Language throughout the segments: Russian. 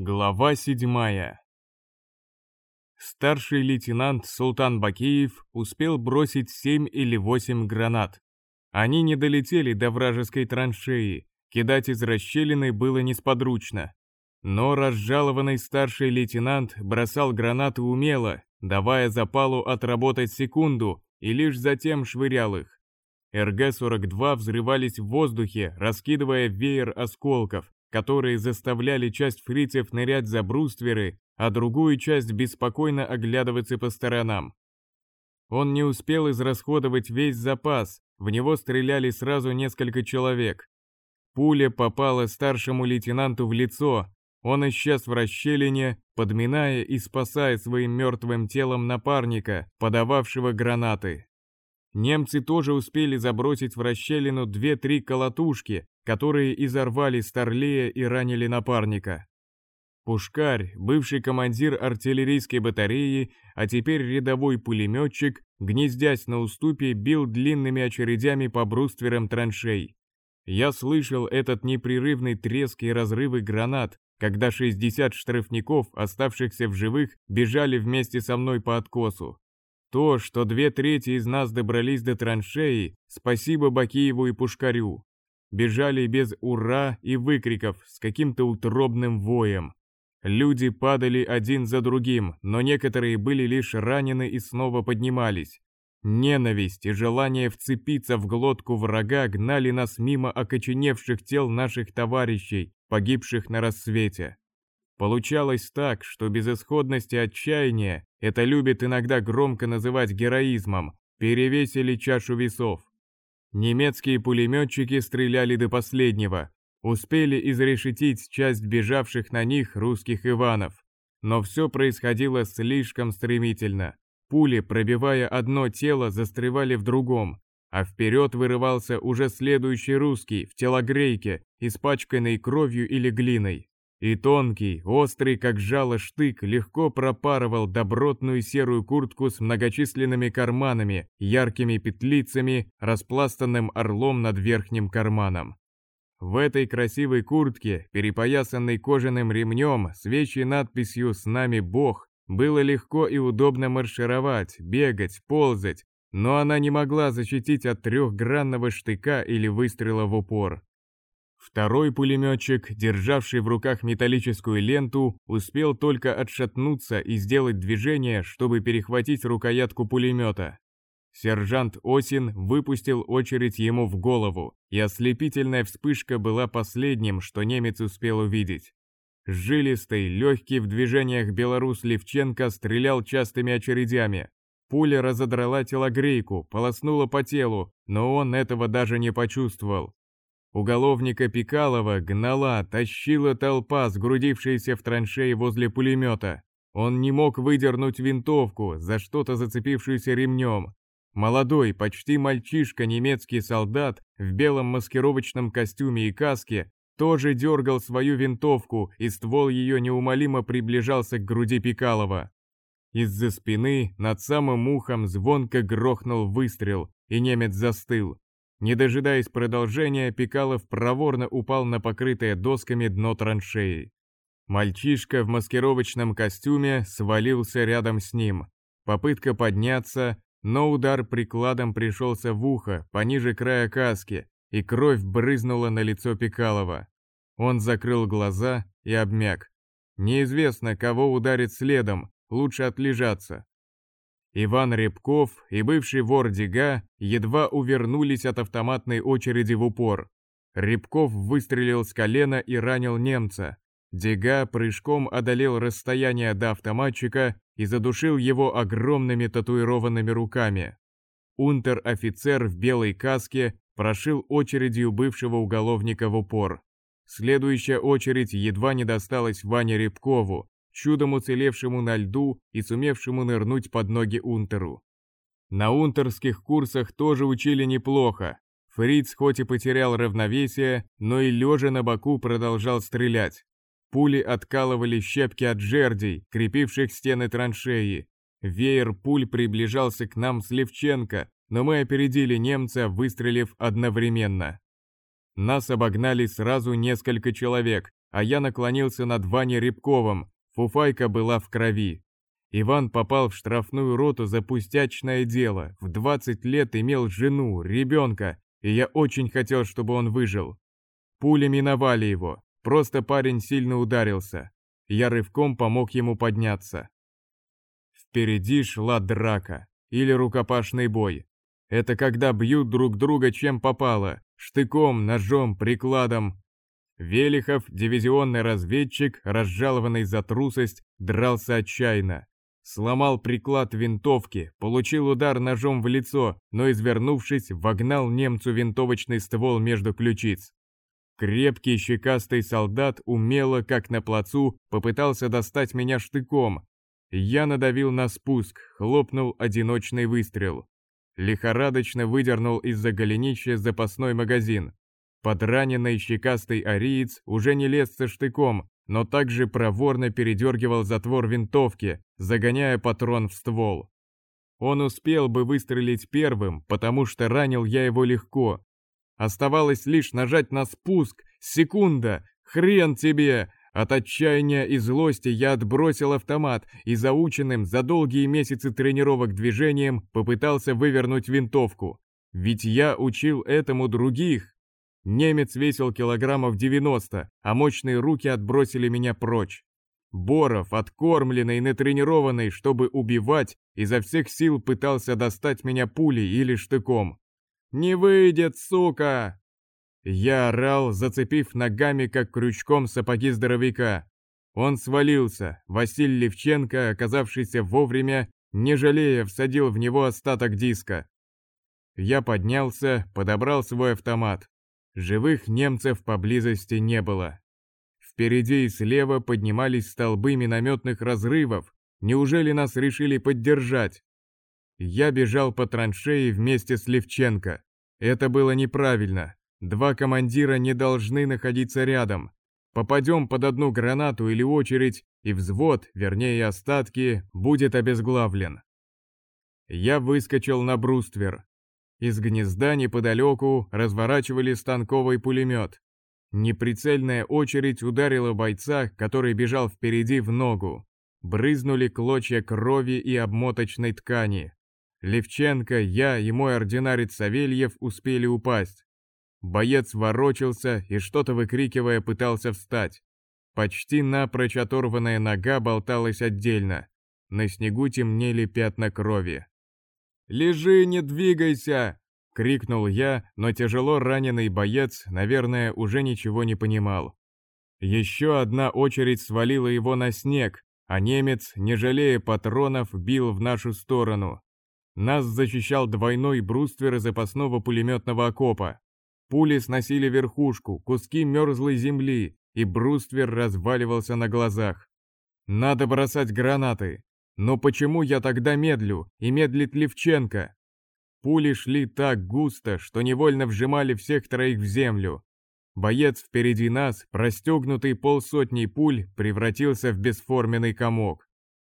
Глава седьмая. Старший лейтенант Султан Бакиев успел бросить семь или восемь гранат. Они не долетели до вражеской траншеи, кидать из расщелины было несподручно. Но разжалованный старший лейтенант бросал гранаты умело, давая запалу отработать секунду, и лишь затем швырял их. РГ-42 взрывались в воздухе, раскидывая веер осколков, которые заставляли часть фрицев нырять за брустверы, а другую часть беспокойно оглядываться по сторонам. Он не успел израсходовать весь запас, в него стреляли сразу несколько человек. Пуля попала старшему лейтенанту в лицо, он исчез в расщелине, подминая и спасая своим мертвым телом напарника, подававшего гранаты. Немцы тоже успели забросить в расщелину две-три колотушки, которые изорвали Старлея и ранили напарника. Пушкарь, бывший командир артиллерийской батареи, а теперь рядовой пулеметчик, гнездясь на уступе, бил длинными очередями по брустверам траншей. Я слышал этот непрерывный треск и разрывы гранат, когда 60 штрафников, оставшихся в живых, бежали вместе со мной по откосу. То, что две трети из нас добрались до траншеи, спасибо Бакиеву и Пушкарю бежали без «ура» и выкриков с каким-то утробным воем. Люди падали один за другим, но некоторые были лишь ранены и снова поднимались. Ненависть и желание вцепиться в глотку врага гнали нас мимо окоченевших тел наших товарищей, погибших на рассвете. Получалось так, что безысходность и отчаяние, это любят иногда громко называть героизмом, перевесили чашу весов. Немецкие пулеметчики стреляли до последнего, успели изрешетить часть бежавших на них русских Иванов. Но все происходило слишком стремительно. Пули, пробивая одно тело, застревали в другом, а вперед вырывался уже следующий русский в телогрейке, испачканный кровью или глиной. И тонкий, острый как жало штык легко пропарывал добротную серую куртку с многочисленными карманами, яркими петлицами, распластанным орлом над верхним карманом. В этой красивой куртке, перепоясанной кожаным ремнем, с вещей надписью «С нами Бог», было легко и удобно маршировать, бегать, ползать, но она не могла защитить от трехгранного штыка или выстрела в упор. Второй пулеметчик, державший в руках металлическую ленту, успел только отшатнуться и сделать движение, чтобы перехватить рукоятку пулемета. Сержант Осин выпустил очередь ему в голову, и ослепительная вспышка была последним, что немец успел увидеть. Жилистый, легкий в движениях белорус Левченко стрелял частыми очередями. Пуля разодрала телогрейку, полоснула по телу, но он этого даже не почувствовал. Уголовника Пикалова гнала, тащила толпа, сгрудившаяся в траншеи возле пулемета. Он не мог выдернуть винтовку, за что-то зацепившуюся ремнем. Молодой, почти мальчишка немецкий солдат в белом маскировочном костюме и каске тоже дергал свою винтовку, и ствол ее неумолимо приближался к груди Пикалова. Из-за спины над самым ухом звонко грохнул выстрел, и немец застыл. Не дожидаясь продолжения, Пикалов проворно упал на покрытое досками дно траншеи. Мальчишка в маскировочном костюме свалился рядом с ним. Попытка подняться, но удар прикладом пришелся в ухо, пониже края каски, и кровь брызнула на лицо Пикалова. Он закрыл глаза и обмяк. Неизвестно, кого ударит следом, лучше отлежаться. Иван Рябков и бывший вор Дега едва увернулись от автоматной очереди в упор. Рябков выстрелил с колена и ранил немца. Дега прыжком одолел расстояние до автоматчика и задушил его огромными татуированными руками. Унтер-офицер в белой каске прошил очередью бывшего уголовника в упор. Следующая очередь едва не досталась Ване Рябкову, чудом уцелевшему на льду и сумевшему нырнуть под ноги Унтеру. На унтерских курсах тоже учили неплохо. Фриц хоть и потерял равновесие, но и лежа на боку продолжал стрелять. Пули откалывали щепки от жердей, крепивших стены траншеи. Веер пуль приближался к нам с Левченко, но мы опередили немца, выстрелив одновременно. Нас обогнали сразу несколько человек, а я наклонился над Ваней Рябковым, фуфайка была в крови. Иван попал в штрафную роту за пустячное дело, в 20 лет имел жену, ребенка, и я очень хотел, чтобы он выжил. Пули миновали его, просто парень сильно ударился. Я рывком помог ему подняться. Впереди шла драка или рукопашный бой. Это когда бьют друг друга чем попало, штыком, ножом, прикладом. Велихов, дивизионный разведчик, разжалованный за трусость, дрался отчаянно. Сломал приклад винтовки, получил удар ножом в лицо, но, извернувшись, вогнал немцу винтовочный ствол между ключиц. Крепкий щекастый солдат умело, как на плацу, попытался достать меня штыком. Я надавил на спуск, хлопнул одиночный выстрел. Лихорадочно выдернул из-за голенища запасной магазин. Подраненный щекастый ариец уже не лез со штыком, но также проворно передергивал затвор винтовки, загоняя патрон в ствол. Он успел бы выстрелить первым, потому что ранил я его легко. Оставалось лишь нажать на спуск. Секунда! Хрен тебе! От отчаяния и злости я отбросил автомат и заученным за долгие месяцы тренировок движением попытался вывернуть винтовку. Ведь я учил этому других. Немец весил килограммов 90, а мощные руки отбросили меня прочь. Боров, откормленный и натренированный, чтобы убивать, изо всех сил пытался достать меня пулей или штыком. «Не выйдет, сука!» Я орал, зацепив ногами, как крючком, сапоги здоровяка. Он свалился, Василий Левченко, оказавшийся вовремя, не жалея, всадил в него остаток диска. Я поднялся, подобрал свой автомат. Живых немцев поблизости не было. Впереди и слева поднимались столбы минометных разрывов. Неужели нас решили поддержать? Я бежал по траншеи вместе с Левченко. Это было неправильно. Два командира не должны находиться рядом. Попадем под одну гранату или очередь, и взвод, вернее остатки, будет обезглавлен. Я выскочил на бруствер. Из гнезда неподалеку разворачивали станковый пулемет. Неприцельная очередь ударила бойца, который бежал впереди в ногу. Брызнули клочья крови и обмоточной ткани. Левченко, я и мой ординарец Савельев успели упасть. Боец ворочался и что-то выкрикивая пытался встать. Почти напрочь оторванная нога болталась отдельно. На снегу темнели пятна крови. «Лежи, не двигайся!» — крикнул я, но тяжело раненый боец, наверное, уже ничего не понимал. Еще одна очередь свалила его на снег, а немец, не жалея патронов, бил в нашу сторону. Нас защищал двойной бруствер запасного пулеметного окопа. Пули сносили верхушку, куски мерзлой земли, и бруствер разваливался на глазах. Надо бросать гранаты. Но почему я тогда медлю, и медлит Левченко? Пули шли так густо, что невольно вжимали всех троих в землю. Боец впереди нас, простегнутый полсотней пуль, превратился в бесформенный комок.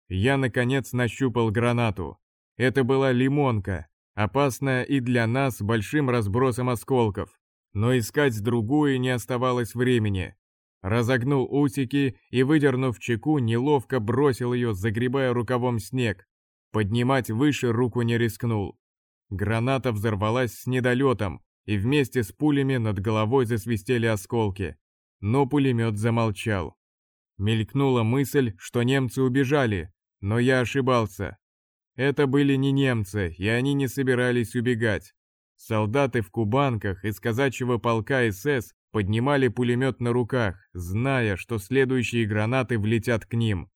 Я, наконец, нащупал гранату. Это была лимонка, опасная и для нас большим разбросом осколков. Но искать другую не оставалось времени. Разогнул усики и, выдернув чеку, неловко бросил ее, загребая рукавом снег. Поднимать выше руку не рискнул. Граната взорвалась с недолетом, и вместе с пулями над головой засвистели осколки. Но пулемет замолчал. Мелькнула мысль, что немцы убежали, но я ошибался. Это были не немцы, и они не собирались убегать. Солдаты в кубанках из казачьего полка СС поднимали пулемет на руках, зная, что следующие гранаты влетят к ним.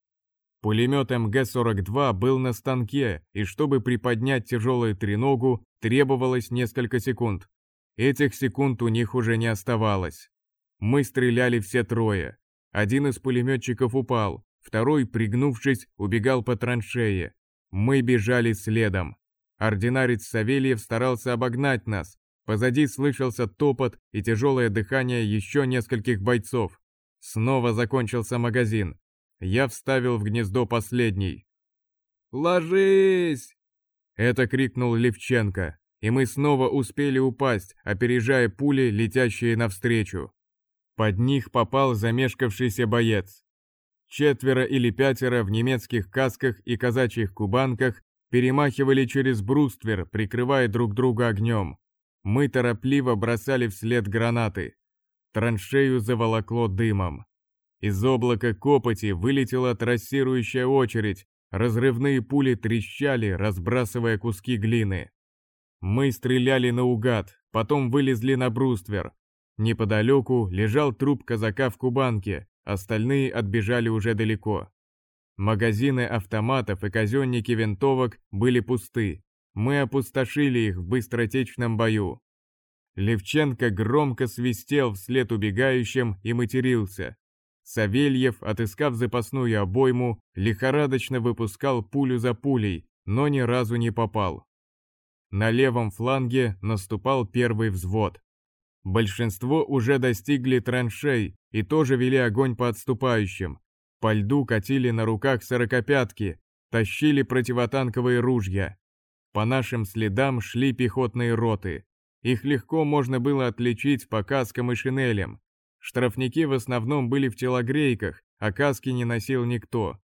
Пулемет МГ-42 был на станке, и чтобы приподнять тяжелую треногу, требовалось несколько секунд. Этих секунд у них уже не оставалось. Мы стреляли все трое. Один из пулеметчиков упал, второй, пригнувшись, убегал по траншее. Мы бежали следом. Ординарец Савельев старался обогнать нас. Позади слышался топот и тяжелое дыхание еще нескольких бойцов. Снова закончился магазин. Я вставил в гнездо последний. «Ложись!» Это крикнул Левченко, и мы снова успели упасть, опережая пули, летящие навстречу. Под них попал замешкавшийся боец. Четверо или пятеро в немецких касках и казачьих кубанках перемахивали через бруствер, прикрывая друг друга огнем. Мы торопливо бросали вслед гранаты. Траншею заволокло дымом. Из облака копоти вылетела трассирующая очередь, разрывные пули трещали, разбрасывая куски глины. Мы стреляли наугад, потом вылезли на бруствер. Неподалеку лежал труп казака в кубанке, остальные отбежали уже далеко. Магазины автоматов и казенники винтовок были пусты. Мы опустошили их в быстротечном бою. Левченко громко свистел вслед убегающим и матерился. Савельев, отыскав запасную обойму, лихорадочно выпускал пулю за пулей, но ни разу не попал. На левом фланге наступал первый взвод. Большинство уже достигли траншей и тоже вели огонь по отступающим. По льду катили на руках сорокопятки, тащили противотанковые ружья. По нашим следам шли пехотные роты. Их легко можно было отличить по каскам и шинелям. Штрафники в основном были в телогрейках, а каски не носил никто.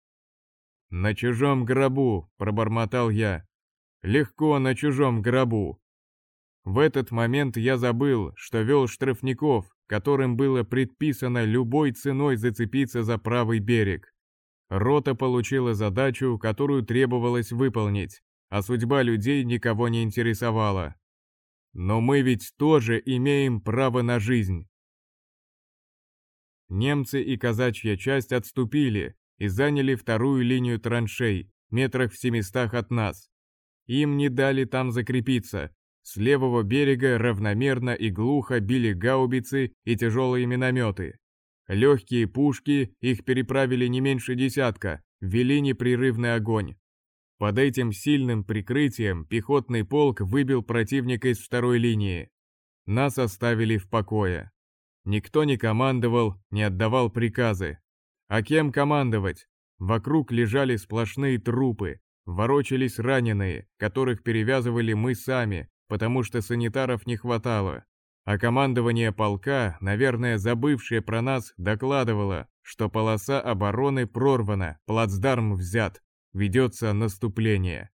«На чужом гробу», — пробормотал я. «Легко на чужом гробу». В этот момент я забыл, что вел штрафников, которым было предписано любой ценой зацепиться за правый берег. Рота получила задачу, которую требовалось выполнить, а судьба людей никого не интересовала. Но мы ведь тоже имеем право на жизнь. Немцы и казачья часть отступили и заняли вторую линию траншей, метрах в семистах от нас. Им не дали там закрепиться. С левого берега равномерно и глухо били гаубицы и тяжелые минометы. Легкие пушки, их переправили не меньше десятка, вели непрерывный огонь. Под этим сильным прикрытием пехотный полк выбил противника из второй линии. Нас оставили в покое. Никто не командовал, не отдавал приказы. А кем командовать? Вокруг лежали сплошные трупы, ворочались раненые, которых перевязывали мы сами, потому что санитаров не хватало. А командование полка, наверное, забывшее про нас, докладывало, что полоса обороны прорвана, плацдарм взят ведется наступление.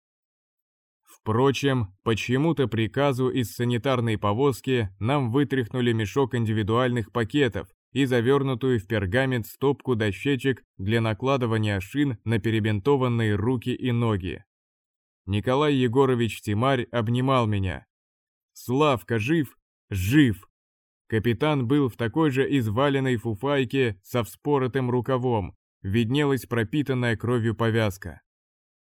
Впрочем, почему-то приказу из санитарной повозки нам вытряхнули мешок индивидуальных пакетов и завернутую в пергамент стопку дощечек для накладывания шин на перебинтованные руки и ноги. Николай Егорович Тимарь обнимал меня. «Славка жив? Жив!» Капитан был в такой же изваленной фуфайке со вспоротым рукавом, виднелась пропитанная кровью повязка.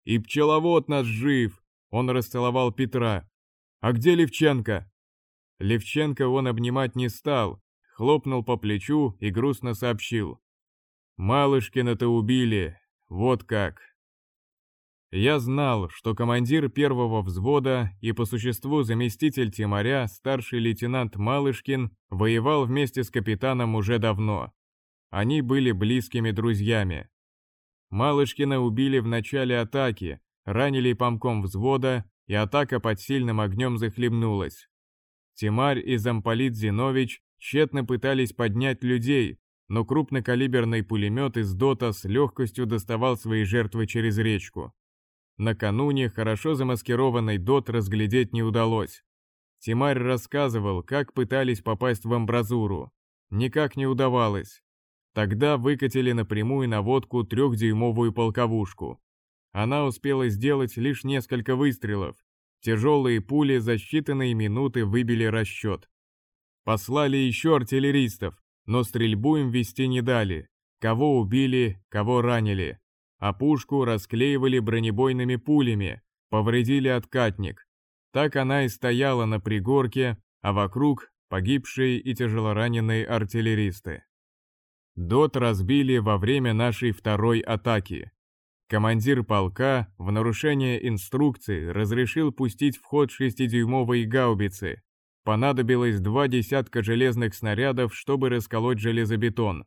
«И пчеловод наш жив!» Он расцеловал Петра. «А где Левченко?» Левченко он обнимать не стал, хлопнул по плечу и грустно сообщил. «Малышкина-то убили, вот как!» Я знал, что командир первого взвода и по существу заместитель Тимаря, старший лейтенант Малышкин, воевал вместе с капитаном уже давно. Они были близкими друзьями. Малышкина убили в начале атаки, ранили помком взвода, и атака под сильным огнем захлебнулась. Тимарь и замполит Зинович тщетно пытались поднять людей, но крупнокалиберный пулемет из ДОТа с легкостью доставал свои жертвы через речку. Накануне хорошо замаскированный ДОТ разглядеть не удалось. Тимарь рассказывал, как пытались попасть в амбразуру. Никак не удавалось. Тогда выкатили напрямую наводку трехдюймовую полковушку. Она успела сделать лишь несколько выстрелов. Тяжелые пули за считанные минуты выбили расчет. Послали еще артиллеристов, но стрельбу им вести не дали. Кого убили, кого ранили. А пушку расклеивали бронебойными пулями, повредили откатник. Так она и стояла на пригорке, а вокруг погибшие и тяжелораненые артиллеристы. ДОТ разбили во время нашей второй атаки. Командир полка в нарушение инструкций разрешил пустить в ход шестидюймовые гаубицы. Понадобилось два десятка железных снарядов, чтобы расколоть железобетон.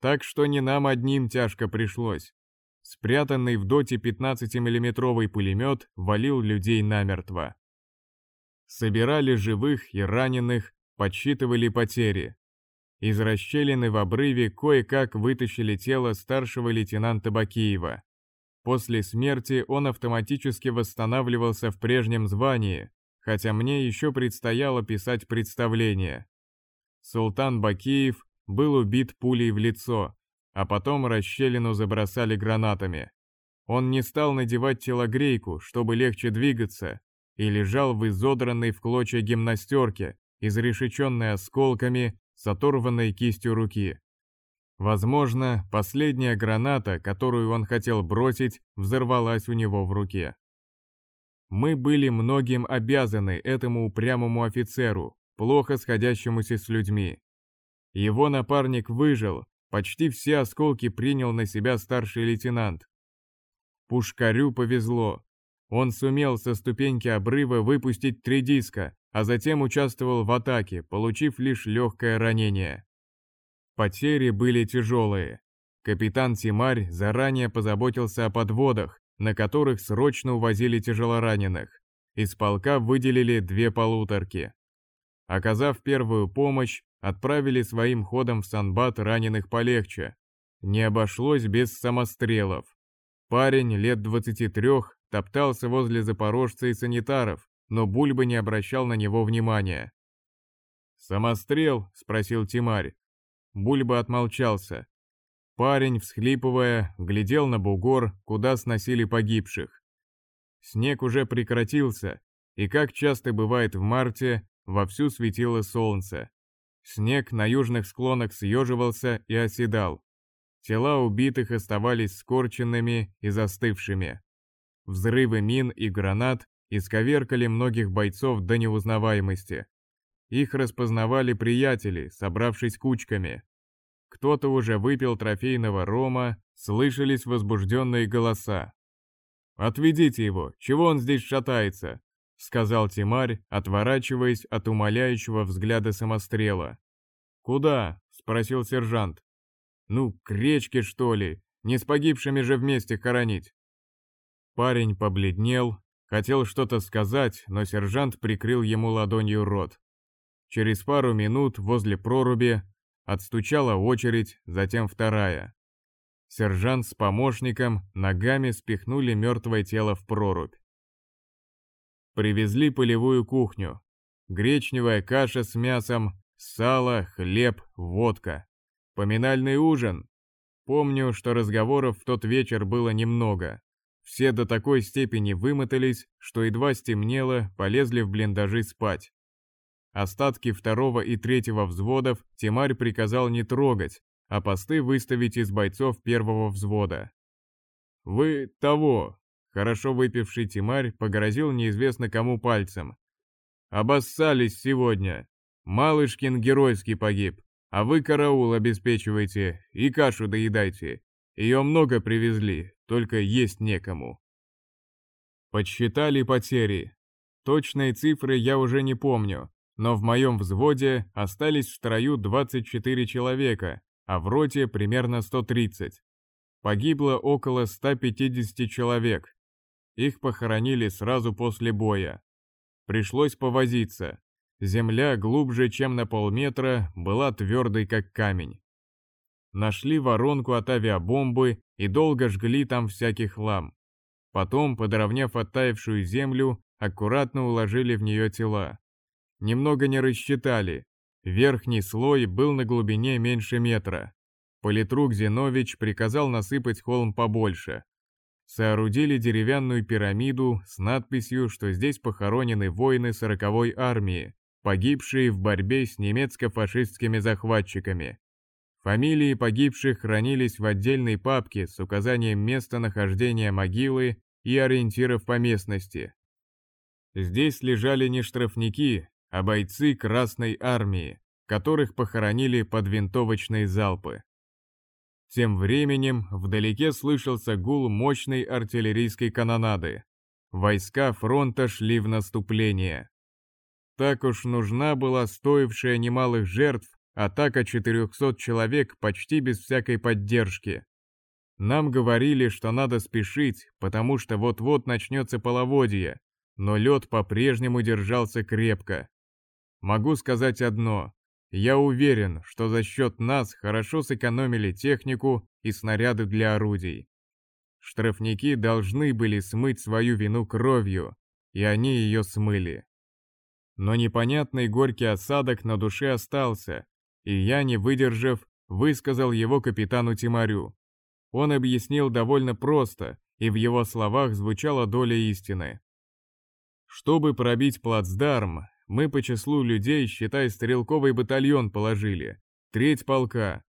Так что не нам одним тяжко пришлось. Спрятанный в доте 15-миллиметровый пулемет валил людей намертво. Собирали живых и раненых, подсчитывали потери. Из расщелины в обрыве кое-как вытащили тело старшего лейтенанта Бакиева. После смерти он автоматически восстанавливался в прежнем звании, хотя мне еще предстояло писать представление. Султан Бакиев был убит пулей в лицо, а потом расщелину забросали гранатами. Он не стал надевать телогрейку, чтобы легче двигаться, и лежал в изодранной в клочья гимнастерке, изрешеченной осколками, с оторванной кистью руки. Возможно, последняя граната, которую он хотел бросить, взорвалась у него в руке. Мы были многим обязаны этому упрямому офицеру, плохо сходящемуся с людьми. Его напарник выжил, почти все осколки принял на себя старший лейтенант. Пушкарю повезло. Он сумел со ступеньки обрыва выпустить три диска, а затем участвовал в атаке, получив лишь легкое ранение. Потери были тяжелые. Капитан Тимарь заранее позаботился о подводах, на которых срочно увозили тяжелораненых. Из полка выделили две полуторки. Оказав первую помощь, отправили своим ходом в Санбат раненых полегче. Не обошлось без самострелов. Парень лет 23 топтался возле запорожца и санитаров, но Бульба не обращал на него внимания. «Самострел?» — спросил Тимарь. Бульба отмолчался. Парень, всхлипывая, глядел на бугор, куда сносили погибших. Снег уже прекратился, и, как часто бывает в марте, вовсю светило солнце. Снег на южных склонах съеживался и оседал. Тела убитых оставались скорченными и застывшими. Взрывы мин и гранат исковеркали многих бойцов до неузнаваемости. Их распознавали приятели, собравшись кучками. Кто-то уже выпил трофейного рома, слышались возбужденные голоса. «Отведите его, чего он здесь шатается?» — сказал Тимарь, отворачиваясь от умоляющего взгляда самострела. «Куда?» — спросил сержант. «Ну, к речке, что ли? Не с погибшими же вместе хоронить». Парень побледнел, хотел что-то сказать, но сержант прикрыл ему ладонью рот. Через пару минут возле проруби Отстучала очередь, затем вторая. Сержант с помощником ногами спихнули мертвое тело в прорубь. Привезли полевую кухню. Гречневая каша с мясом, сало, хлеб, водка. Поминальный ужин. Помню, что разговоров в тот вечер было немного. Все до такой степени вымотались, что едва стемнело, полезли в блиндажи спать. Остатки второго и третьего взводов Тимарь приказал не трогать, а посты выставить из бойцов первого взвода. «Вы того!» — хорошо выпивший Тимарь погрозил неизвестно кому пальцем. «Обоссались сегодня. Малышкин геройский погиб, а вы караул обеспечиваете и кашу доедайте. Ее много привезли, только есть некому». Подсчитали потери. Точные цифры я уже не помню, но в моем взводе остались в строю 24 человека, а в роте примерно 130. Погибло около 150 человек. Их похоронили сразу после боя. Пришлось повозиться. Земля глубже, чем на полметра, была твердой, как камень. Нашли воронку от авиабомбы и долго жгли там всякий хлам. Потом, подровняв оттаившую землю, аккуратно уложили в нее тела немного не рассчитали. Верхний слой был на глубине меньше метра. Политрук Зинович приказал насыпать холм побольше. Соорудили деревянную пирамиду с надписью, что здесь похоронены воины сороковой армии, погибшие в борьбе с немецко-фашистскими захватчиками. Фамилии погибших хранились в отдельной папке с указанием места нахождения могилы и ориентиров по местности. Здесь лежали не штрафники, а бойцы Красной Армии, которых похоронили под винтовочные залпы. Тем временем вдалеке слышался гул мощной артиллерийской канонады. Войска фронта шли в наступление. Так уж нужна была стоившая немалых жертв атака 400 человек почти без всякой поддержки. Нам говорили, что надо спешить, потому что вот-вот начнется половодье, но лед по-прежнему держался крепко. Могу сказать одно. Я уверен, что за счет нас хорошо сэкономили технику и снаряды для орудий. Штрафники должны были смыть свою вину кровью, и они ее смыли. Но непонятный горький осадок на душе остался, и я, не выдержав, высказал его капитану Тимарю. Он объяснил довольно просто, и в его словах звучала доля истины. Чтобы пробить плацдарм, мы по числу людей, считай, стрелковый батальон положили, треть полка,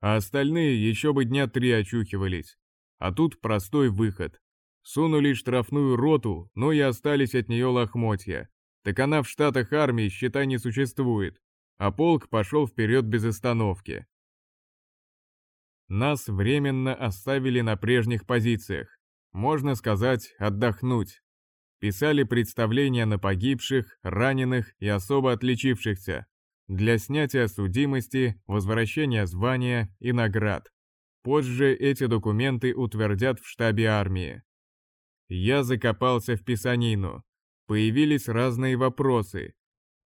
а остальные еще бы дня три очухивались. А тут простой выход. Сунули штрафную роту, но и остались от нее лохмотья. Так она в штатах армии, считай, не существует. А полк пошел вперед без остановки. Нас временно оставили на прежних позициях. Можно сказать, отдохнуть. Писали представления на погибших, раненых и особо отличившихся. Для снятия судимости, возвращения звания и наград. Позже эти документы утвердят в штабе армии. Я закопался в писанину. Появились разные вопросы.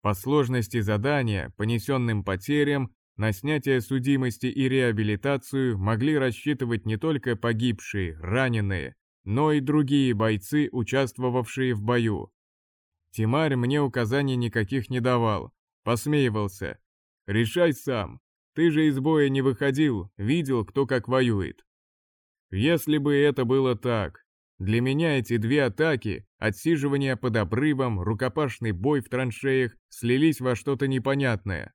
По сложности задания, понесенным потерям, на снятие судимости и реабилитацию могли рассчитывать не только погибшие, раненые, но и другие бойцы, участвовавшие в бою. Тимарь мне указаний никаких не давал, посмеивался. «Решай сам, ты же из боя не выходил, видел, кто как воюет». Если бы это было так, для меня эти две атаки, отсиживание под обрывом, рукопашный бой в траншеях, слились во что-то непонятное.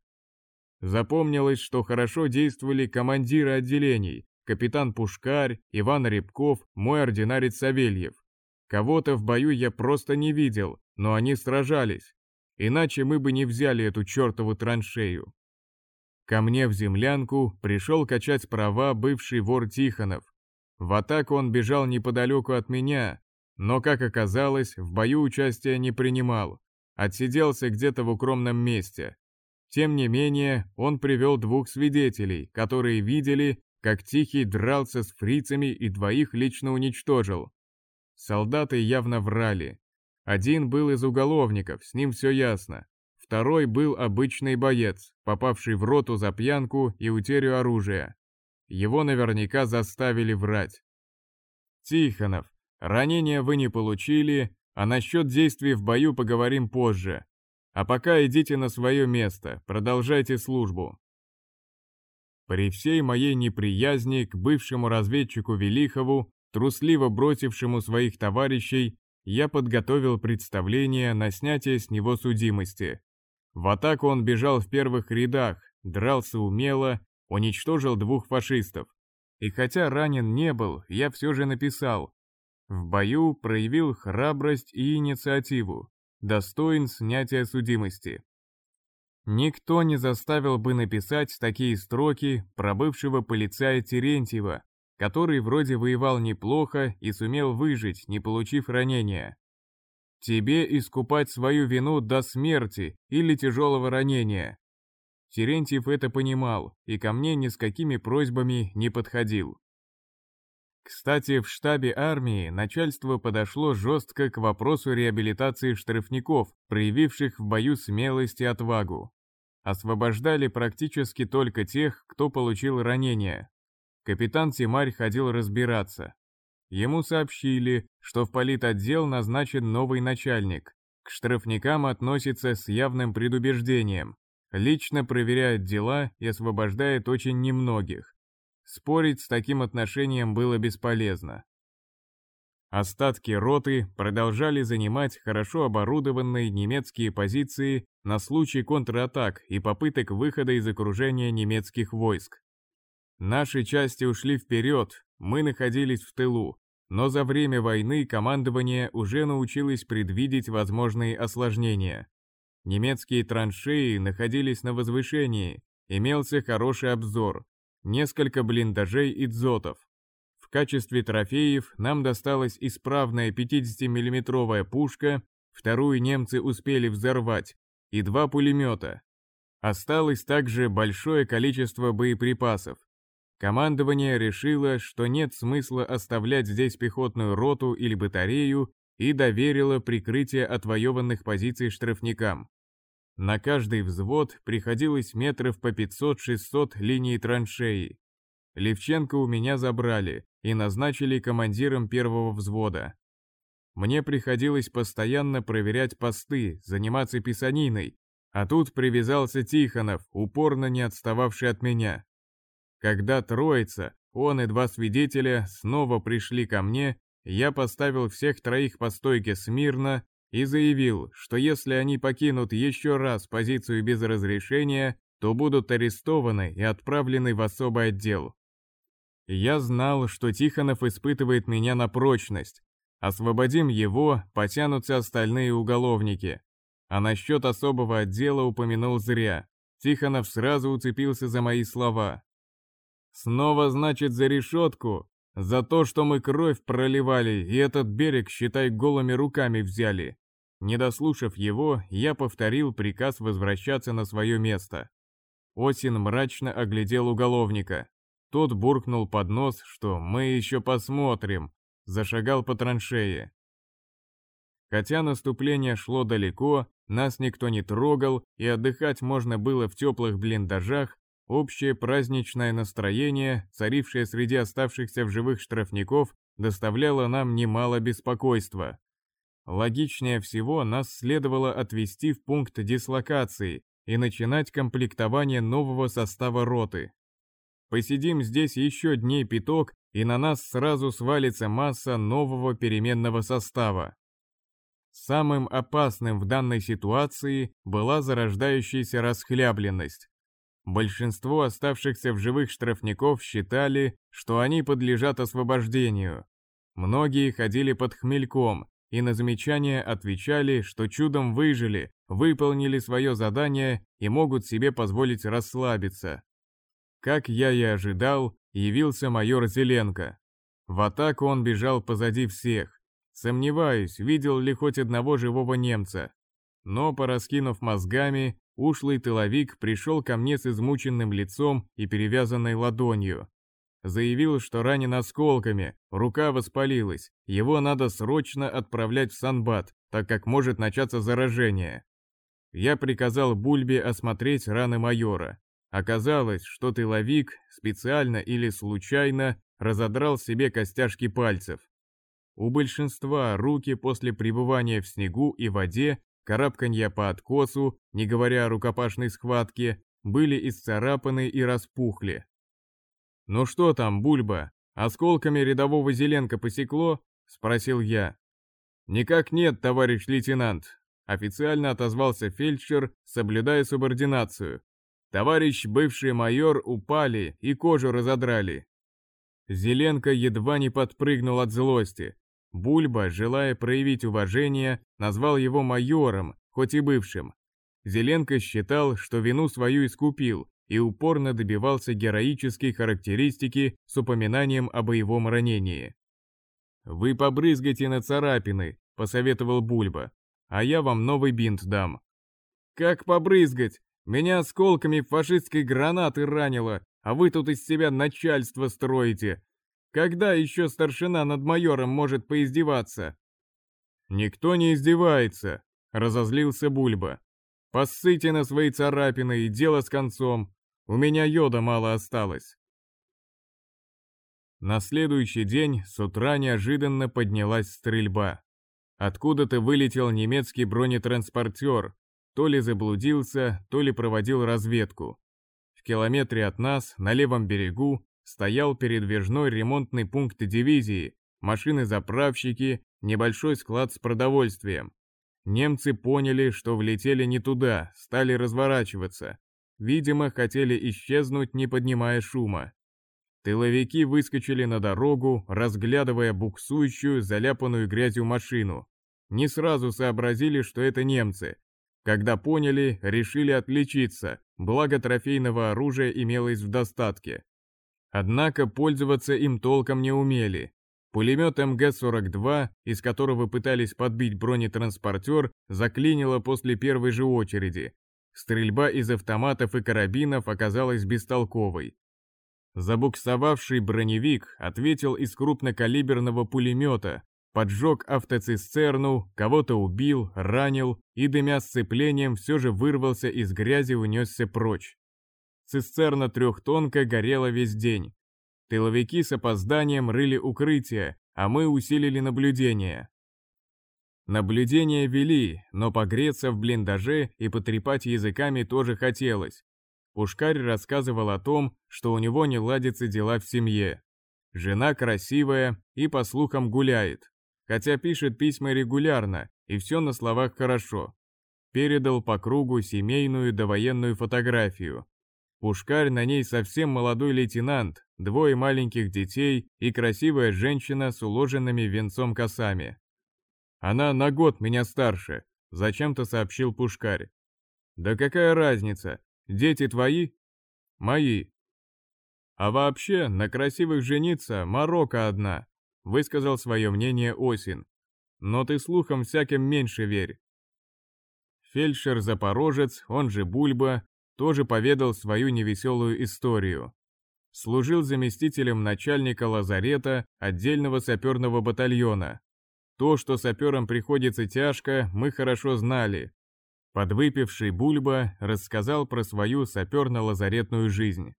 Запомнилось, что хорошо действовали командиры отделений, капитан Пушкарь, Иван Рябков, мой ординарец Савельев. Кого-то в бою я просто не видел, но они сражались. Иначе мы бы не взяли эту чертову траншею. Ко мне в землянку пришел качать права бывший вор Тихонов, в атаку он бежал неподалеку от меня, но, как оказалось, в бою участия не принимал, отсиделся где-то в укромном месте. Тем не менее, он привел двух свидетелей, которые видели, как Тихий дрался с фрицами и двоих лично уничтожил. Солдаты явно врали. Один был из уголовников, с ним все ясно. Второй был обычный боец, попавший в роту за пьянку и утерю оружия. Его наверняка заставили врать. Тихонов, ранения вы не получили, а насчет действий в бою поговорим позже. А пока идите на свое место, продолжайте службу. При всей моей неприязни к бывшему разведчику Велихову, трусливо бросившему своих товарищей, я подготовил представление на снятие с него судимости. В атаку он бежал в первых рядах, дрался умело уничтожил двух фашистов. И хотя ранен не был, я все же написал. В бою проявил храбрость и инициативу, достоин снятия судимости. Никто не заставил бы написать такие строки про бывшего полицая Терентьева, который вроде воевал неплохо и сумел выжить, не получив ранения. Тебе искупать свою вину до смерти или тяжелого ранения. Терентьев это понимал и ко мне ни с какими просьбами не подходил. Кстати, в штабе армии начальство подошло жестко к вопросу реабилитации штрафников, проявивших в бою смелость и отвагу. Освобождали практически только тех, кто получил ранения. Капитан Тимарь ходил разбираться. Ему сообщили, что в политотдел назначен новый начальник. К штрафникам относится с явным предубеждением, лично проверяет дела и освобождает очень немногих. Спорить с таким отношением было бесполезно. Остатки роты продолжали занимать хорошо оборудованные немецкие позиции на случай контратак и попыток выхода из окружения немецких войск. Наши части ушли вперед, мы находились в тылу, но за время войны командование уже научилось предвидеть возможные осложнения. Немецкие траншеи находились на возвышении, имелся хороший обзор, несколько блиндажей и дзотов. В качестве трофеев нам досталась исправная 50-миллиметровая пушка, вторую немцы успели взорвать, и два пулемета. Осталось также большое количество боеприпасов. Командование решило, что нет смысла оставлять здесь пехотную роту или батарею и доверило прикрытие отвоеванных позиций штрафникам. На каждый взвод приходилось метров по 500-600 линий траншеи. Левченко у меня забрали и назначили командиром первого взвода. Мне приходилось постоянно проверять посты, заниматься писаниной, а тут привязался Тихонов, упорно не отстававший от меня. Когда троица, он и два свидетеля снова пришли ко мне, я поставил всех троих по стойке смирно и заявил, что если они покинут еще раз позицию без разрешения, то будут арестованы и отправлены в особый отдел. Я знал, что Тихонов испытывает меня на прочность. Освободим его, потянутся остальные уголовники. А насчет особого отдела упомянул зря. Тихонов сразу уцепился за мои слова. Снова, значит, за решетку? За то, что мы кровь проливали, и этот берег, считай, голыми руками взяли. Не дослушав его, я повторил приказ возвращаться на свое место. Осин мрачно оглядел уголовника. Тот буркнул под нос, что мы еще посмотрим, зашагал по траншее. Хотя наступление шло далеко, нас никто не трогал, и отдыхать можно было в теплых блиндажах, общее праздничное настроение, царившее среди оставшихся в живых штрафников, доставляло нам немало беспокойства. Логичнее всего нас следовало отвести в пункт дислокации и начинать комплектование нового состава роты. Посидим здесь еще дней пяток, и на нас сразу свалится масса нового переменного состава. Самым опасным в данной ситуации была зарождающаяся расхлябленность. Большинство оставшихся в живых штрафников считали, что они подлежат освобождению. Многие ходили под хмельком и на замечания отвечали, что чудом выжили, выполнили свое задание и могут себе позволить расслабиться. Как я и ожидал, явился майор Зеленко. В атаку он бежал позади всех. Сомневаюсь, видел ли хоть одного живого немца. Но, пораскинув мозгами, ушлый тыловик пришел ко мне с измученным лицом и перевязанной ладонью. Заявил, что ранен осколками, рука воспалилась, его надо срочно отправлять в Санбат, так как может начаться заражение. Я приказал Бульбе осмотреть раны майора. Оказалось, что тыловик специально или случайно разодрал себе костяшки пальцев. У большинства руки после пребывания в снегу и воде, карабканья по откосу, не говоря о рукопашной схватке, были исцарапаны и распухли. «Ну что там, Бульба, осколками рядового Зеленко посекло?» — спросил я. «Никак нет, товарищ лейтенант», — официально отозвался фельдшер, соблюдая субординацию, Товарищ бывший майор упали и кожу разодрали. Зеленко едва не подпрыгнул от злости. Бульба, желая проявить уважение, назвал его майором, хоть и бывшим. Зеленко считал, что вину свою искупил и упорно добивался героической характеристики с упоминанием о боевом ранении. «Вы побрызгайте на царапины», — посоветовал Бульба, «а я вам новый бинт дам». «Как побрызгать? Меня осколками фашистской гранаты ранило, а вы тут из себя начальство строите. Когда еще старшина над майором может поиздеваться?» «Никто не издевается», — разозлился Бульба. «Поссыте на свои царапины и дело с концом. У меня йода мало осталось». На следующий день с утра неожиданно поднялась стрельба. Откуда-то вылетел немецкий бронетранспортер, то ли заблудился, то ли проводил разведку. В километре от нас, на левом берегу, стоял передвижной ремонтный пункт дивизии, машины-заправщики, небольшой склад с продовольствием. Немцы поняли, что влетели не туда, стали разворачиваться. Видимо, хотели исчезнуть, не поднимая шума. Тыловики выскочили на дорогу, разглядывая буксующую, заляпанную грязью машину. Не сразу сообразили, что это немцы, когда поняли, решили отличиться, благо трофейного оружия имелось в достатке. Однако пользоваться им толком не умели. Пулемет МГ-42, из которого пытались подбить бронетранспортер, заклинило после первой же очереди. Стрельба из автоматов и карабинов оказалась бестолковой. Забуксовавший броневик ответил из крупнокалиберного пулемета, поджег автоцистерну, кого-то убил, ранил и, дымя сцеплением, все же вырвался из грязи и унесся прочь. Цистерна трехтонка горела весь день. Тыловики с опозданием рыли укрытия, а мы усилили наблюдение. Наблюдения вели, но погреться в блиндаже и потрепать языками тоже хотелось. Пушкарь рассказывал о том, что у него не ладятся дела в семье. Жена красивая и, по слухам, гуляет хотя пишет письма регулярно, и все на словах хорошо. Передал по кругу семейную довоенную фотографию. Пушкарь на ней совсем молодой лейтенант, двое маленьких детей и красивая женщина с уложенными венцом косами. Она на год меня старше, зачем-то сообщил Пушкарь. Да какая разница, дети твои? Мои. А вообще, на красивых жениться Марокко одна, высказал свое мнение Осин. Но ты слухам всяким меньше верь. Фельдшер-запорожец, он же Бульба, тоже поведал свою невеселую историю. Служил заместителем начальника лазарета отдельного саперного батальона. То, что саперам приходится тяжко, мы хорошо знали. Подвыпивший Бульба рассказал про свою саперно-лазаретную жизнь.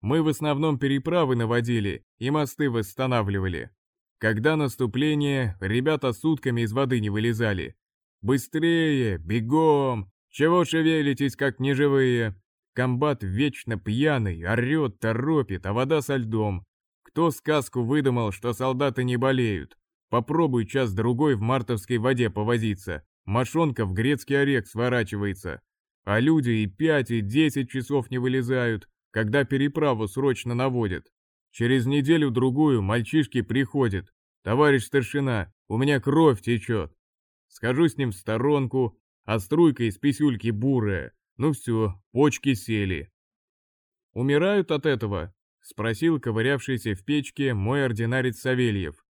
Мы в основном переправы наводили и мосты восстанавливали. Когда наступление, ребята сутками из воды не вылезали. Быстрее, бегом, чего шевелитесь, как неживые? Комбат вечно пьяный, орет, торопит, а вода со льдом. Кто сказку выдумал, что солдаты не болеют? Попробуй час-другой в мартовской воде повозиться. Мошонка в грецкий орех сворачивается. А люди и пять, и десять часов не вылезают когда переправу срочно наводят. Через неделю-другую мальчишки приходят. Товарищ старшина, у меня кровь течет. Схожу с ним в сторонку, а струйка из писюльки бурая. Ну все, почки сели. «Умирают от этого?» — спросил ковырявшийся в печке мой ординарец Савельев.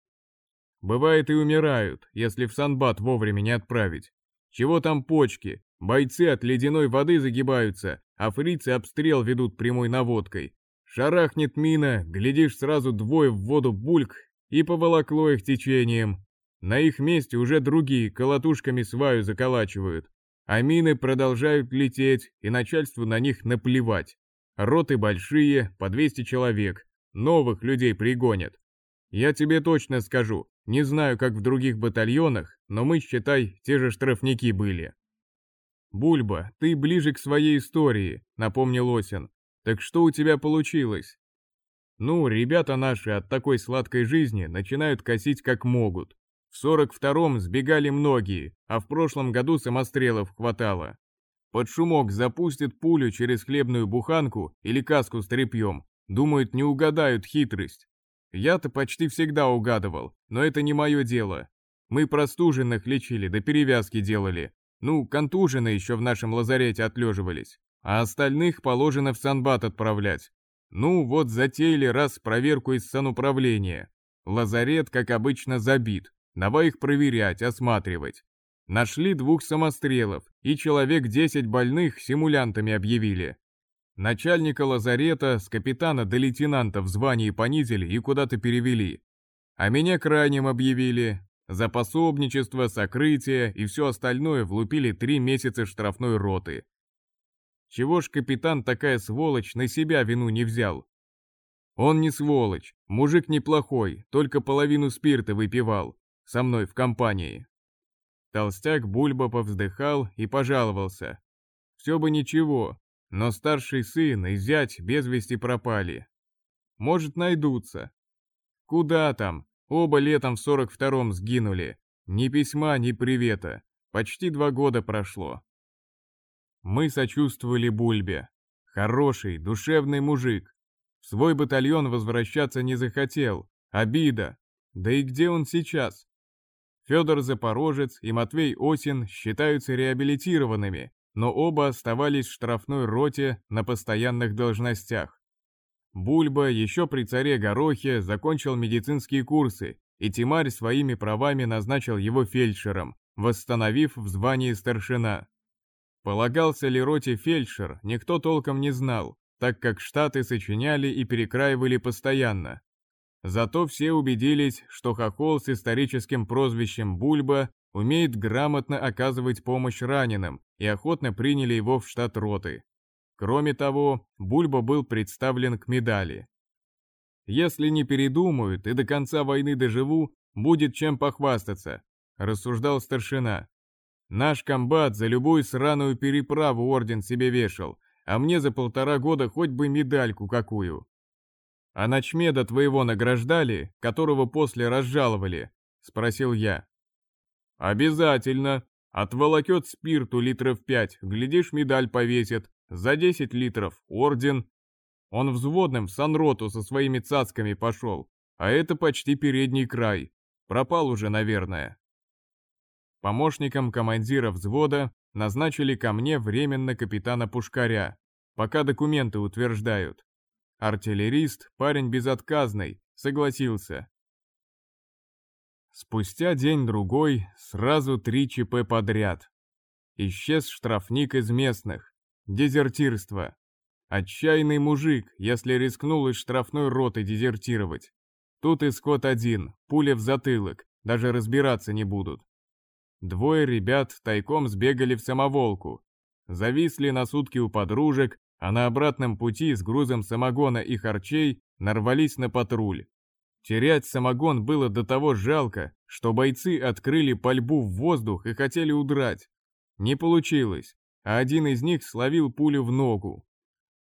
«Бывает и умирают, если в санбат вовремя не отправить. Чего там почки? Бойцы от ледяной воды загибаются, а фрицы обстрел ведут прямой наводкой. Шарахнет мина, глядишь сразу двое в воду бульк и поволокло их течением. На их месте уже другие колотушками сваю заколачивают. А мины продолжают лететь, и начальству на них наплевать. Роты большие, по 200 человек. Новых людей пригонят. Я тебе точно скажу, не знаю, как в других батальонах, но мы, считай, те же штрафники были. «Бульба, ты ближе к своей истории», — напомнил Осин. «Так что у тебя получилось?» «Ну, ребята наши от такой сладкой жизни начинают косить как могут. В 42-м сбегали многие, а в прошлом году самострелов хватало. Под шумок запустят пулю через хлебную буханку или каску с тряпьем. Думают, не угадают хитрость. Я-то почти всегда угадывал, но это не мое дело. Мы простуженных лечили, да перевязки делали, ну, контуженные еще в нашем лазарете отлеживались, а остальных положено в санбат отправлять. Ну, вот затеяли раз проверку из сануправления. Лазарет, как обычно, забит. Давай их проверять, осматривать. Нашли двух самострелов, и человек 10 больных симулянтами объявили. Начальника лазарета с капитана до лейтенанта в звании понизили и куда-то перевели. А меня крайним объявили, за пособничество, сокрытие и все остальное влупили три месяца штрафной роты. Чего ж капитан такая сволочь на себя вину не взял? Он не сволочь, мужик неплохой, только половину спирта выпивал, со мной в компании. Толстяк Бульба повздыхал и пожаловался. Все бы ничего, но старший сын и зять без вести пропали. Может, найдутся. Куда там, Оба летом в 42-м сгинули. Ни письма, ни привета. Почти два года прошло. Мы сочувствовали Бульбе. Хороший, душевный мужик. В свой батальон возвращаться не захотел. Обида. Да и где он сейчас? Федор Запорожец и Матвей Осин считаются реабилитированными, но оба оставались в штрафной роте на постоянных должностях. Бульба еще при царе Горохе закончил медицинские курсы, и Тимарь своими правами назначил его фельдшером, восстановив в звании старшина. Полагался ли роте фельдшер, никто толком не знал, так как штаты сочиняли и перекраивали постоянно. Зато все убедились, что хохол с историческим прозвищем Бульба умеет грамотно оказывать помощь раненым и охотно приняли его в штат роты. Кроме того, Бульба был представлен к медали. «Если не передумают и до конца войны доживу, будет чем похвастаться», – рассуждал старшина. «Наш комбат за любую сраную переправу орден себе вешал, а мне за полтора года хоть бы медальку какую». «А ночмеда твоего награждали, которого после разжаловали?» – спросил я. «Обязательно. Отволокет спирту литров пять, глядишь, медаль повесит. За десять литров – орден. Он взводным в санроту со своими цацками пошел, а это почти передний край. Пропал уже, наверное». Помощником командира взвода назначили ко мне временно капитана Пушкаря, пока документы утверждают. Артиллерист, парень безотказный, согласился. Спустя день-другой сразу три ЧП подряд. Исчез штрафник из местных. Дезертирство. Отчаянный мужик, если рискнул из штрафной роты дезертировать. Тут исход один, пуля в затылок, даже разбираться не будут. Двое ребят тайком сбегали в самоволку. Зависли на сутки у подружек, а на обратном пути с грузом самогона и харчей нарвались на патруль. Терять самогон было до того жалко, что бойцы открыли пальбу в воздух и хотели удрать. Не получилось, а один из них словил пулю в ногу.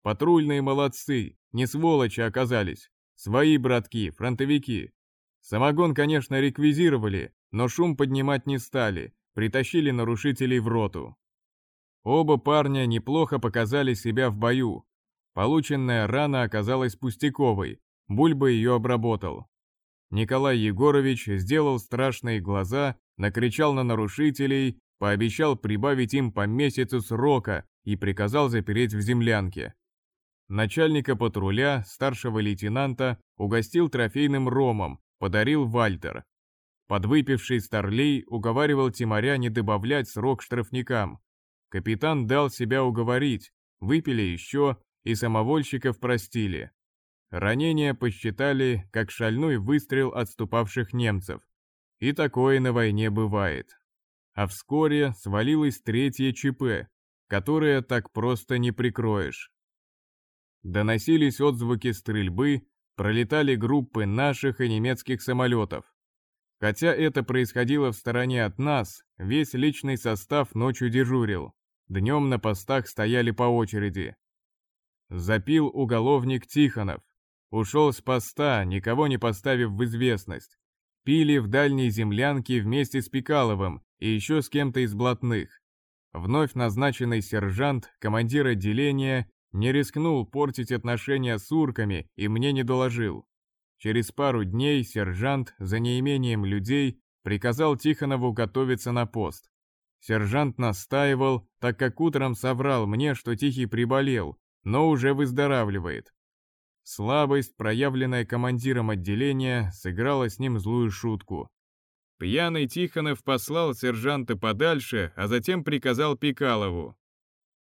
Патрульные молодцы, не сволочи оказались. Свои братки, фронтовики. Самогон, конечно, реквизировали, но шум поднимать не стали, притащили нарушителей в роту. Оба парня неплохо показали себя в бою. Полученная рана оказалась пустяковой, Бульба ее обработал. Николай Егорович сделал страшные глаза, накричал на нарушителей, пообещал прибавить им по месяцу срока и приказал запереть в землянке. Начальника патруля, старшего лейтенанта, угостил трофейным ромом, подарил Вальтер. Подвыпивший старлей уговаривал Тимаря не добавлять срок штрафникам. Капитан дал себя уговорить, выпили еще и самовольщиков простили. Ранения посчитали как шальной выстрел отступавших немцев. И такое на войне бывает. А вскоре свалилось третье ЧП, которое так просто не прикроешь. Доносились отзвуки стрельбы, пролетали группы наших и немецких самолетов. Хотя это происходило в стороне от нас, весь личный состав ночью дежурил. Днем на постах стояли по очереди. Запил уголовник Тихонов, Ушел с поста, никого не поставив в известность. Пили в дальней землянке вместе с Пикаловым и еще с кем-то из блатных. Вновь назначенный сержант, командир отделения, не рискнул портить отношения с урками и мне не доложил. Через пару дней сержант, за неимением людей, приказал Тихонову готовиться на пост. Сержант настаивал, так как утром соврал мне, что Тихий приболел, но уже выздоравливает. Слабость, проявленная командиром отделения, сыграла с ним злую шутку. Пьяный Тихонов послал сержанта подальше, а затем приказал Пикалову.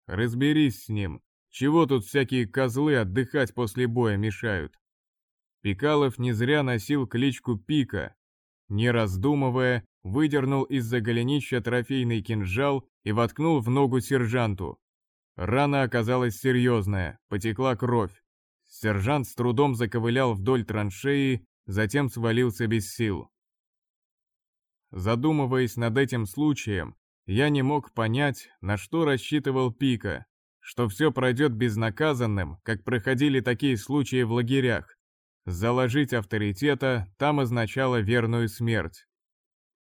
«Разберись с ним. Чего тут всякие козлы отдыхать после боя мешают?» Пикалов не зря носил кличку Пика. Не раздумывая, выдернул из-за голенища трофейный кинжал и воткнул в ногу сержанту. Рана оказалась серьезная, потекла кровь. Сержант с трудом заковылял вдоль траншеи, затем свалился без сил. Задумываясь над этим случаем, я не мог понять, на что рассчитывал Пика, что все пройдет безнаказанным, как проходили такие случаи в лагерях. Заложить авторитета там означало верную смерть.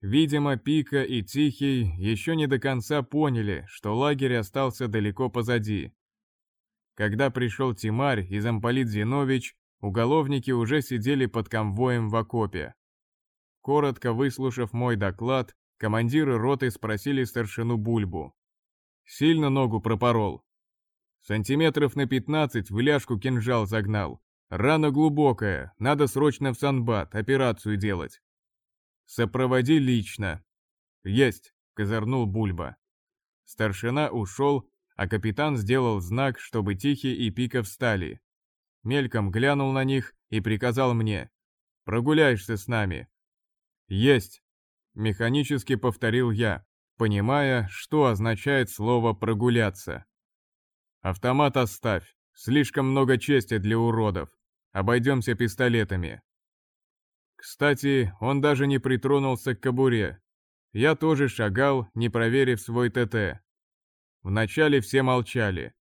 Видимо, Пика и Тихий еще не до конца поняли, что лагерь остался далеко позади. Когда пришел Тимарь и замполит Зинович, уголовники уже сидели под конвоем в окопе. Коротко выслушав мой доклад, командиры роты спросили старшину Бульбу. Сильно ногу пропорол. Сантиметров на пятнадцать в ляжку кинжал загнал. Рана глубокая, надо срочно в санбат, операцию делать. Сопроводи лично. Есть, козырнул Бульба. Старшина ушел, а капитан сделал знак, чтобы Тихий и Пика встали. Мельком глянул на них и приказал мне. прогуляешься с нами?» «Есть», — механически повторил я, понимая, что означает слово «прогуляться». «Автомат оставь, слишком много чести для уродов. Обойдемся пистолетами». Кстати, он даже не притронулся к кобуре. Я тоже шагал, не проверив свой ТТ. Вначале все молчали.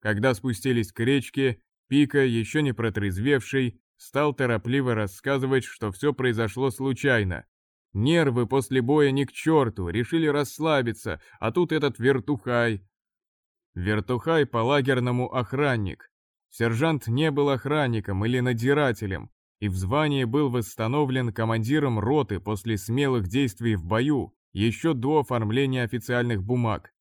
Когда спустились к речке, Пика, еще не протрезвевший, стал торопливо рассказывать, что все произошло случайно. Нервы после боя ни к черту, решили расслабиться, а тут этот вертухай. Вертухай по-лагерному охранник. Сержант не был охранником или надзирателем, и в звании был восстановлен командиром роты после смелых действий в бою, еще до оформления официальных бумаг.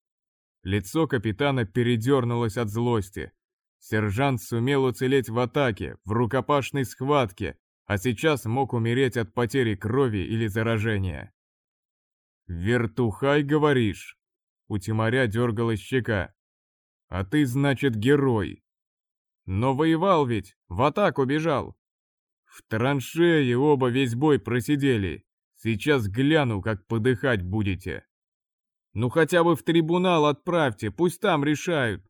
Лицо капитана передернулось от злости. Сержант сумел уцелеть в атаке, в рукопашной схватке, а сейчас мог умереть от потери крови или заражения. «Вертухай, говоришь?» У Тимаря дергалась щека. «А ты, значит, герой». «Но воевал ведь, в атаку бежал». «В траншее оба весь бой просидели. Сейчас гляну, как подыхать будете». «Ну хотя бы в трибунал отправьте, пусть там решают».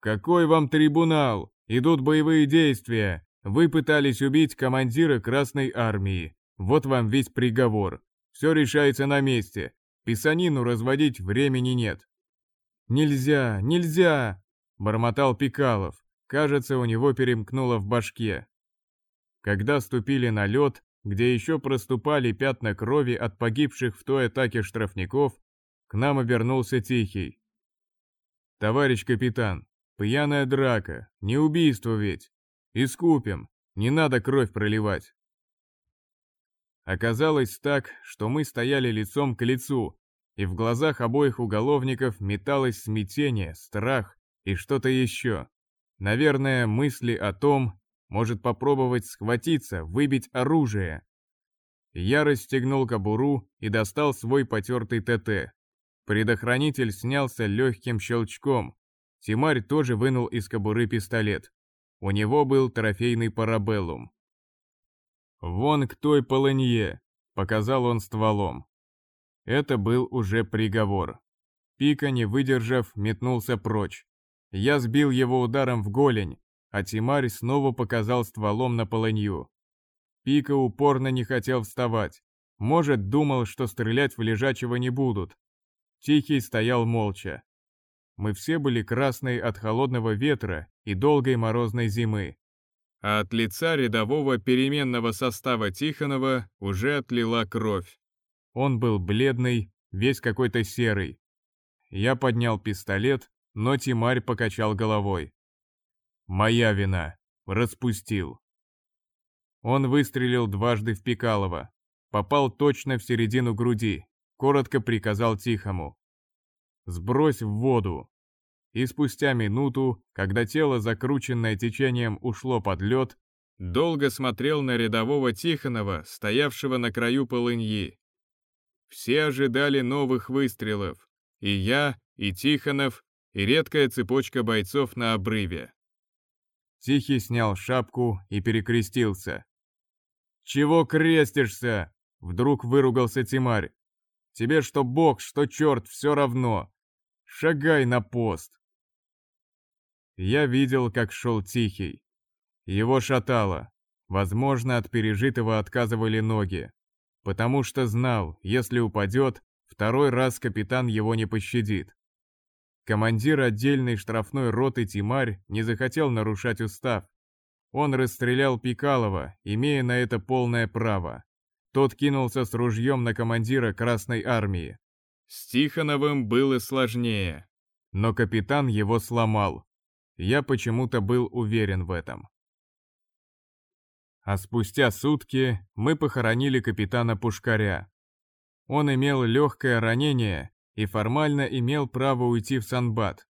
«Какой вам трибунал? Идут боевые действия. Вы пытались убить командира Красной Армии. Вот вам весь приговор. Все решается на месте. Писанину разводить времени нет». «Нельзя, нельзя!» — бормотал Пикалов. Кажется, у него перемкнуло в башке. Когда ступили на лед, где еще проступали пятна крови от погибших в той атаке штрафников, к нам обернулся Тихий. «Товарищ капитан, Пьяная драка, не убийство ведь. Искупим, не надо кровь проливать. Оказалось так, что мы стояли лицом к лицу, и в глазах обоих уголовников металось смятение, страх и что-то еще. Наверное, мысли о том, может попробовать схватиться, выбить оружие. Я расстегнул кобуру и достал свой потертый ТТ. Предохранитель снялся легким щелчком, Тимарь тоже вынул из кобуры пистолет. У него был трофейный парабеллум. «Вон к той полынье», — показал он стволом. Это был уже приговор. Пика, не выдержав, метнулся прочь. Я сбил его ударом в голень, а Тимарь снова показал стволом на полынью. Пика упорно не хотел вставать. Может, думал, что стрелять в лежачего не будут. Тихий стоял молча. Мы все были красные от холодного ветра и долгой морозной зимы. А от лица рядового переменного состава Тихонова уже отлила кровь. Он был бледный, весь какой-то серый. Я поднял пистолет, но Тимарь покачал головой. «Моя вина. Распустил». Он выстрелил дважды в Пикалова. Попал точно в середину груди. Коротко приказал Тихому сбрось в воду. И спустя минуту, когда тело, закрученное течением, ушло под лед, долго смотрел на рядового Тихонова, стоявшего на краю полыньи. Все ожидали новых выстрелов. И я, и Тихонов, и редкая цепочка бойцов на обрыве. Тихий снял шапку и перекрестился. «Чего крестишься?» — вдруг выругался Тимарь. «Тебе что бог, что черт, все равно. Шагай на пост!» Я видел, как шел Тихий. Его шатало. Возможно, от пережитого отказывали ноги. Потому что знал, если упадет, второй раз капитан его не пощадит. Командир отдельной штрафной роты Тимарь не захотел нарушать устав. Он расстрелял Пикалова, имея на это полное право. Тот кинулся с ружьем на командира Красной Армии. С Тихоновым было сложнее, но капитан его сломал. Я почему-то был уверен в этом. А спустя сутки мы похоронили капитана Пушкаря. Он имел легкое ранение и формально имел право уйти в Санбат.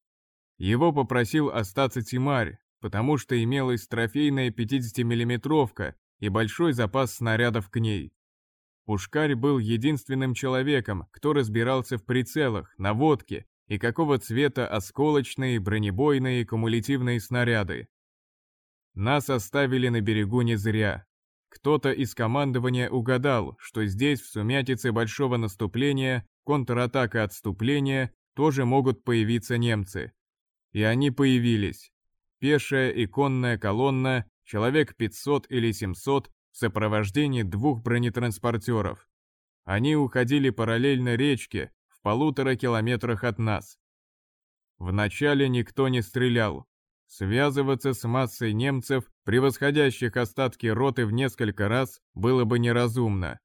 Его попросил остаться Тимарь, потому что имелась трофейная 50-миллиметровка и большой запас снарядов к ней. Пушкарь был единственным человеком, кто разбирался в прицелах, наводке и какого цвета осколочные, бронебойные, кумулятивные снаряды. Нас оставили на берегу не зря. Кто-то из командования угадал, что здесь в сумятице большого наступления, контратака отступления тоже могут появиться немцы. И они появились. Пешая и конная колонна, человек 500 или 700 в сопровождении двух бронетранспортеров. Они уходили параллельно речке, в полутора километрах от нас. Вначале никто не стрелял. Связываться с массой немцев, превосходящих остатки роты в несколько раз, было бы неразумно.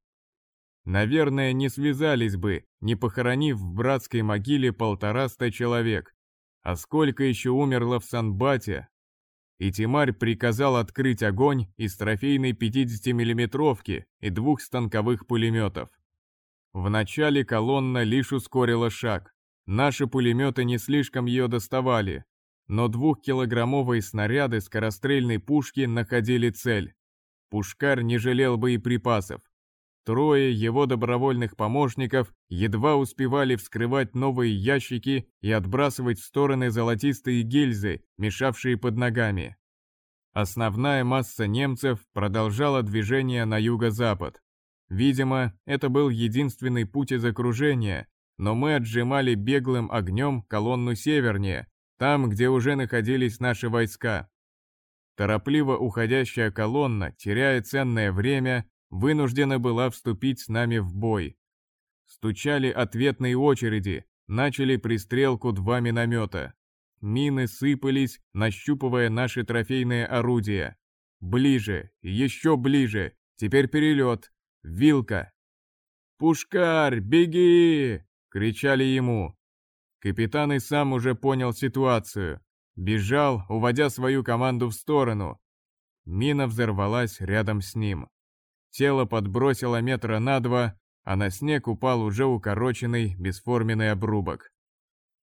Наверное, не связались бы, не похоронив в братской могиле полтораста человек. А сколько еще умерло в Санбате? И Тимарь приказал открыть огонь из трофейной 50-миллиметровки и двух станковых пулеметов. Вначале колонна лишь ускорила шаг. Наши пулеметы не слишком ее доставали, но двухкилограммовые снаряды скорострельной пушки находили цель. Пушкарь не жалел боеприпасов. Трое его добровольных помощников едва успевали вскрывать новые ящики и отбрасывать в стороны золотистые гильзы, мешавшие под ногами. Основная масса немцев продолжала движение на юго-запад. Видимо, это был единственный путь из окружения, но мы отжимали беглым огнем колонну севернее, там, где уже находились наши войска. Торопливо уходящая колонна, теряя ценное время, вынуждена была вступить с нами в бой. Стучали ответные очереди, начали пристрелку два миномета. Мины сыпались, нащупывая наши трофейные орудия. Ближе, еще ближе, теперь перелет, вилка. «Пушкарь, беги!» — кричали ему. Капитан и сам уже понял ситуацию. Бежал, уводя свою команду в сторону. Мина взорвалась рядом с ним. Тело подбросило метра на два, а на снег упал уже укороченный, бесформенный обрубок.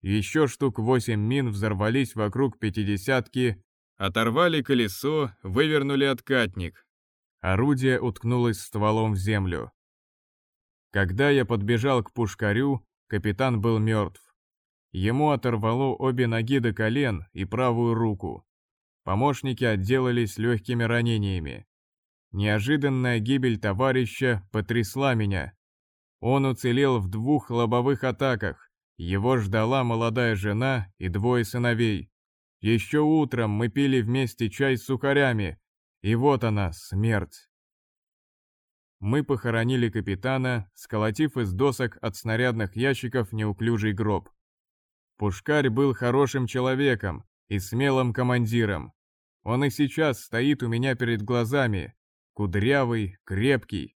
Еще штук восемь мин взорвались вокруг пятидесятки, оторвали колесо, вывернули откатник. Орудие уткнулось стволом в землю. Когда я подбежал к пушкарю, капитан был мертв. Ему оторвало обе ноги до колен и правую руку. Помощники отделались легкими ранениями. Неожиданная гибель товарища потрясла меня. Он уцелел в двух лобовых атаках. Его ждала молодая жена и двое сыновей. Еще утром мы пили вместе чай с сухарями, и вот она, смерть. Мы похоронили капитана, сколотив из досок от снарядных ящиков неуклюжий гроб. Пушкарь был хорошим человеком и смелым командиром. Он и сейчас стоит у меня перед глазами, кудрявый, крепкий.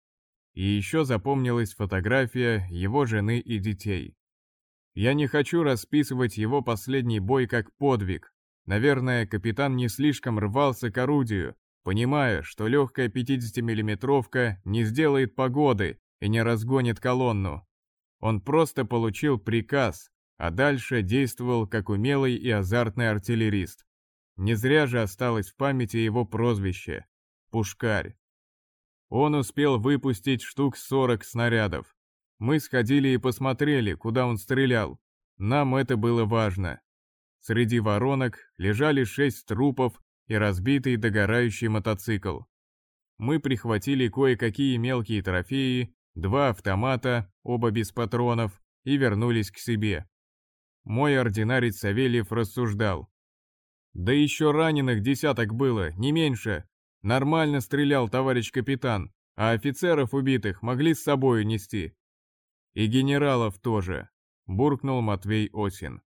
И еще запомнилась фотография его жены и детей. Я не хочу расписывать его последний бой как подвиг. Наверное, капитан не слишком рвался к орудию, понимая, что легкая 50-миллиметровка не сделает погоды и не разгонит колонну. Он просто получил приказ, а дальше действовал как умелый и азартный артиллерист. Не зря же осталось в памяти его прозвище – Пушкарь. Он успел выпустить штук 40 снарядов. Мы сходили и посмотрели, куда он стрелял. Нам это было важно. Среди воронок лежали шесть трупов и разбитый догорающий мотоцикл. Мы прихватили кое-какие мелкие трофеи, два автомата, оба без патронов, и вернулись к себе. Мой ординарец Савельев рассуждал. Да еще раненых десяток было, не меньше, Нормально стрелял товарищ капитан, а офицеров убитых могли с собой нести. И генералов тоже, буркнул Матвей Осин.